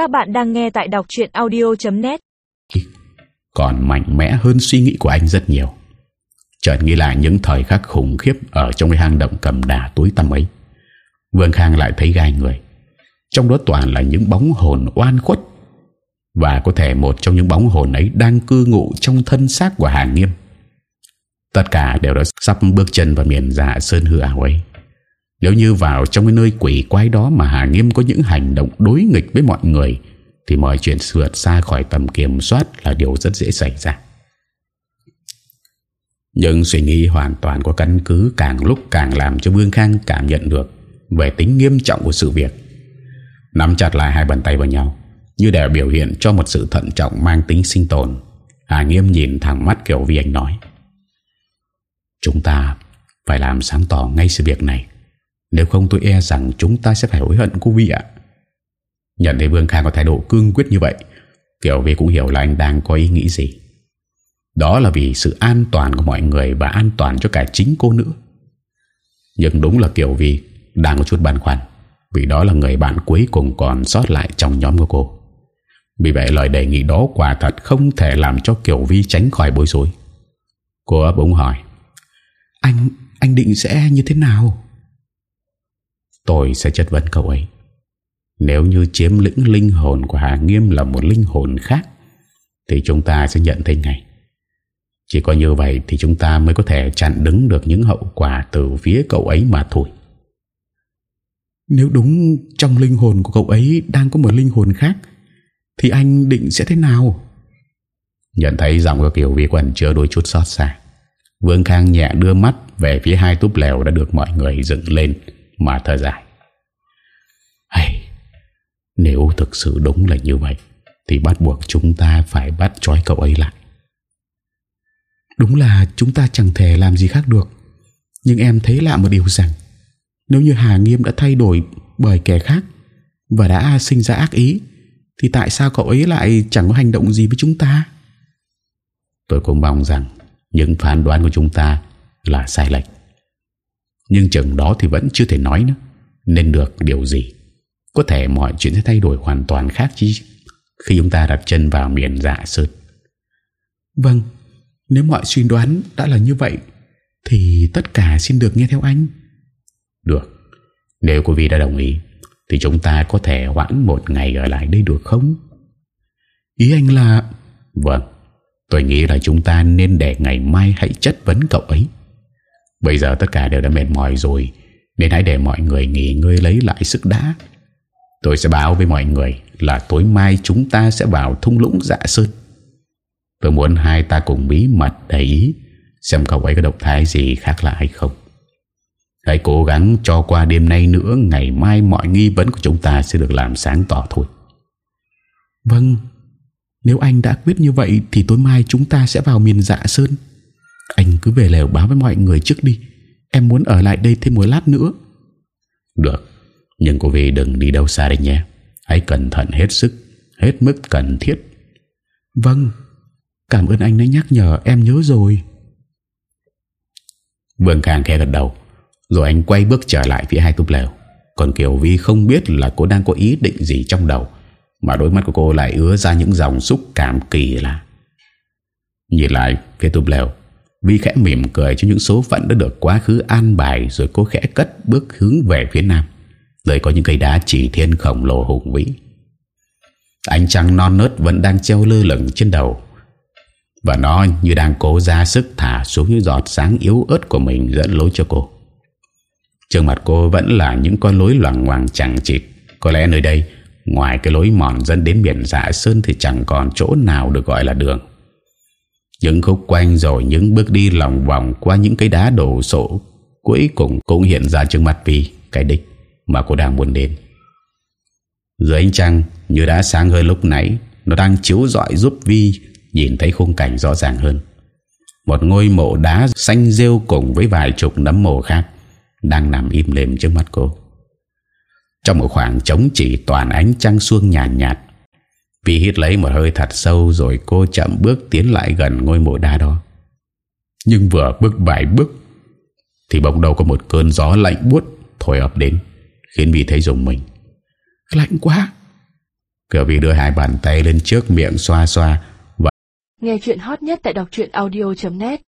Các bạn đang nghe tại đọc chuyện audio.net Còn mạnh mẽ hơn suy nghĩ của anh rất nhiều. Chợt nghĩ lại những thời khắc khủng khiếp Ở trong cái hang động cầm đà tối tăm ấy. Vương Khang lại thấy gai người. Trong đó toàn là những bóng hồn oan khuất. Và có thể một trong những bóng hồn ấy Đang cư ngụ trong thân xác của Hà Nghiêm. Tất cả đều đã sắp bước chân vào miền dạ sơn hư ảo ấy. Nếu như vào trong cái nơi quỷ quái đó Mà Hà Nghiêm có những hành động đối nghịch với mọi người, Thì mọi chuyện sượt xa khỏi tầm kiểm soát Là điều rất dễ xảy ra. Nhưng suy nghĩ hoàn toàn có căn cứ Càng lúc càng làm cho Vương Khang cảm nhận được Về tính nghiêm trọng của sự việc. Nắm chặt lại hai bàn tay vào nhau, Như để biểu hiện cho một sự thận trọng mang tính sinh tồn, Hà Nghiêm nhìn thẳng mắt kiểu vì anh nói, Chúng ta phải làm sáng tỏ ngay sự việc này. Nếu không tôi e rằng chúng ta sẽ phải hối hận cô Vi ạ. Nhận thấy Vương Khang có thái độ cương quyết như vậy kiều Vi cũng hiểu là anh đang có ý nghĩ gì. Đó là vì sự an toàn của mọi người Và an toàn cho cả chính cô nữa Nhưng đúng là Kiều Vi Đang có chút băn khoăn Vì đó là người bạn cuối cùng còn sót lại trong nhóm của cô. Vì vậy lời đề nghị đó quả thật không thể làm cho Kiều Vi tránh khỏi bối rối. Cô ấp ống hỏi anh, anh định sẽ như thế nào? Tôi sẽ chất vấn cậu ấy. Nếu như chiếm lĩnh linh hồn của Hà Nghiêm là một linh hồn khác, thì chúng ta sẽ nhận thấy ngay. Chỉ có như vậy thì chúng ta mới có thể chặn đứng được những hậu quả từ phía cậu ấy mà thôi. Nếu đúng trong linh hồn của cậu ấy đang có một linh hồn khác, thì anh định sẽ thế nào? Nhận thấy giọng của Kiều Vi Quần chưa đôi chút xót xa. Vương Khang nhẹ đưa mắt về phía hai túp lèo đã được mọi người dựng lên mà thở dài. Hay, nếu thực sự đúng là như vậy, thì bắt buộc chúng ta phải bắt trói cậu ấy lại. Đúng là chúng ta chẳng thể làm gì khác được. Nhưng em thấy lạ một điều rằng, nếu như Hà Nghiêm đã thay đổi bởi kẻ khác và đã sinh ra ác ý, thì tại sao cậu ấy lại chẳng có hành động gì với chúng ta? Tôi cũng mong rằng những phán đoán của chúng ta là sai lệch nhưng chừng đó thì vẫn chưa thể nói nữa. Nên được điều gì? Có thể mọi chuyện sẽ thay đổi hoàn toàn khác chứ. Khi chúng ta đặt chân vào miền dạ sơn. Vâng Nếu mọi suy đoán đã là như vậy Thì tất cả xin được nghe theo anh. Được. Nếu quý vị đã đồng ý Thì chúng ta có thể hoãn một ngày ở lại đây được không? Ý anh là Vâng. Tôi nghĩ là chúng ta nên để ngày mai hãy chất vấn cậu ấy Bây giờ tất cả đều đã mệt mỏi rồi, Nên hãy để mọi người nghỉ ngơi lấy lại sức đã. Tôi sẽ báo với mọi người Là tối mai chúng ta sẽ vào thung lũng dạ sơn. Tôi muốn hai ta cùng bí mật để ý, Xem cậu ấy có động thái gì khác lạ hay không. Hãy cố gắng cho qua đêm nay nữa, Ngày mai mọi nghi vấn của chúng ta sẽ được làm sáng tỏ thôi. Vâng nếu anh đã quyết như vậy Thì tối mai chúng ta sẽ vào miền dạ sơn. Anh cứ về lều báo với mọi người trước đi. Em muốn ở lại đây thêm một lát nữa. Được Nhưng cô về đừng đi đâu xa đây nhé. Hãy cẩn thận hết sức Hết mức cần thiết. Vâng Cảm ơn anh đã nhắc nhở em nhớ rồi. Vương Khang khe gật đầu Rồi anh quay bước trở lại phía hai túp lều. Còn Kiều Vi không biết là cô đang có ý định gì trong đầu mà đôi mắt của cô lại ứa ra những dòng xúc cảm kỳ lạ. Nhìn lại phía túp lều Vi khẽ mỉm cười cho những số phận đã được quá khứ an bài Rồi cô khẽ cất bước hướng về phía nam. Nơi có những cây đá chỉ thiên khổng lồ hùng vĩ. Ánh trăng non nớt vẫn đang treo lơ lửng trên đầu. Và nó như đang cố ra sức thả xuống những giọt sáng yếu ớt của mình dẫn lối cho cô. Trước mặt cô vẫn là những con lối loằng ngoằng chẳng chịt. Có lẽ nơi đây, Ngoài cái lối mòn dẫn đến biển dạ sơn Thì chẳng còn chỗ nào được gọi là đường. Những khúc quanh rồi Những bước đi lòng vòng Qua những cái đá đổ sổ Cuối cùng cũng hiện ra trước mặt Vi Cái đích mà cô đang muốn đến. Dưới ánh trăng Như đã sáng hơn lúc nãy Nó đang chiếu dọi giúp Vi Nhìn thấy khung cảnh rõ ràng hơn. Một ngôi mộ đá xanh rêu Cùng với vài chục nấm mộ khác Đang nằm im lềm trước mắt cô. Trong một khoảng trống chỉ toàn ánh trăng xuông nhàn nhạt, nhạt Vi hít lấy một hơi thật sâu Rồi cô chậm bước tiến lại gần ngôi mộ đá đó. Nhưng vừa bước vài bước Thì bỗng đầu có một cơn gió lạnh buốt Thổi ập đến Khiến Vi thấy dùng mình. Lạnh quá. Cửa vì đưa hai bàn tay lên trước miệng xoa xoa Nghe chuyện hot nhất tại đọc audio.net